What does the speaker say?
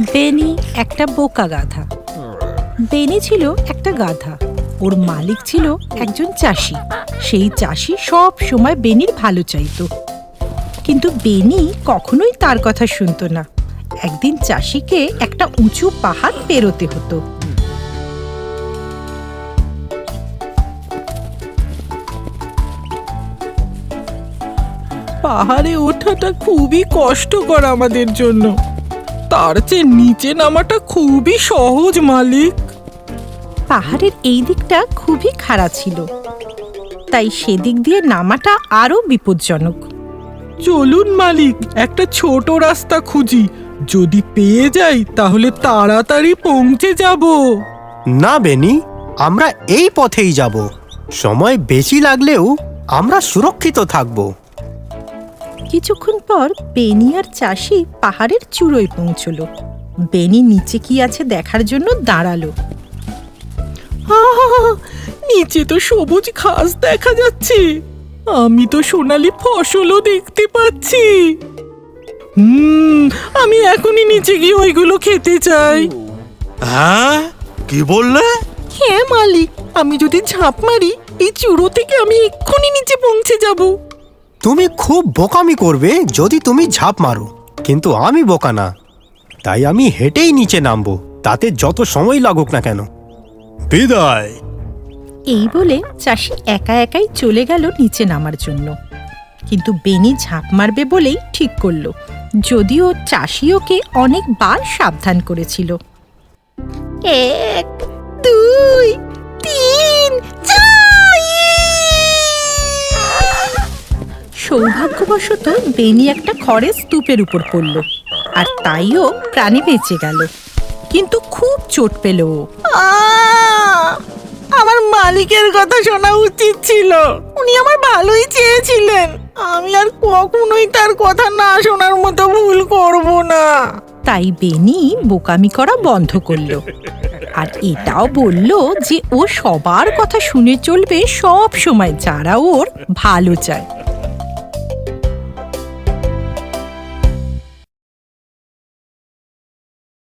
বেনি একটা বোকা গাধা। বেনি ছিল একটা গাধা। ওর মালিক ছিল একজন চাষি। সেই চাষি সব সময় বেনির ভালো চাইতো। কিন্তু বেনি কখনোই তার কথা শুনতো না। একদিন চাষিকে একটা উঁচু পাহাড় পেরোতে হতো। পাহাড়ে ওঠাটা খুবই কষ্টকর আমাদের জন্য। তার চেয়ে নিচে নামাটা খুবই সহজ মালিক। পাহাড়ের এই দিকটা খুবই খাড়া ছিল। তাই সেদিক দিয়ে নামাটা আরও বিপজ্জনক। চলুন মালিক একটা ছোট রাস্তা খুঁজি। যদি পেয়ে যাই তাহলে তাড়াতাড়ি পৌঁছে যাব। না বেনি আমরা এই পথেই যাব। সময় বেশি লাগলেও আমরা সুরক্ষিত থাকব। কিছুক্ষণ পর বেনি আর চাষি পাহাড়ের চূড়োয় পৌঁছল। বেনি নিচে কি আছে দেখার জন্য দাঁড়াল! নিচে তো সবুজ ঘাস দেখা যাচ্ছে। আমি তো সোনালি ফসলও দেখতে পাচ্ছি। হুম আমি এখনই নিচে গিয়ে ওইগুলো খেতে চাই। হ্যাঁ? কি বললে? হ্যাঁ মালিক। আমি যদি ঝাঁপ মারি এই চূড়ো থেকে আমি এক্ষুনি নিচে পৌঁছে যাব। তুমি খুব বোকামি করবে যদি তুমি ঝাঁপ মারো। কিন্তু আমি বোকা না। তাই আমি হেঁটেই নিচে নামবো। তাতে যত সময় লাগুক না কেন। বিদায়। এই বলে চাষি একা একাই চলে গেল নিচে নামার জন্য। কিন্তু বেনি ঝাঁপ মারবে বলেই ঠিক করল। যদিও চাষি ওকে অনেকবার সাবধান করেছিল। এক দুই সৌভাগ্যবশত বেনি একটা খড়ের স্তূপের উপর পড়ল আর তাইও প্রাণে বেঁচে গেল। কিন্তু খুব চোট পেল ও। আমার মালিকের কথা শোনা উচিত ছিল। উনি আমার ভালোই চেয়েছিলেন। আমি আর কখনোই তার কথা না শোনার মতো ভুল করব না। তাই বেনি বোকামি করা বন্ধ করল আর এটাও বলল যে ও সবার কথা শুনে চলবে সব সময় যারা ওর ভালো চায়।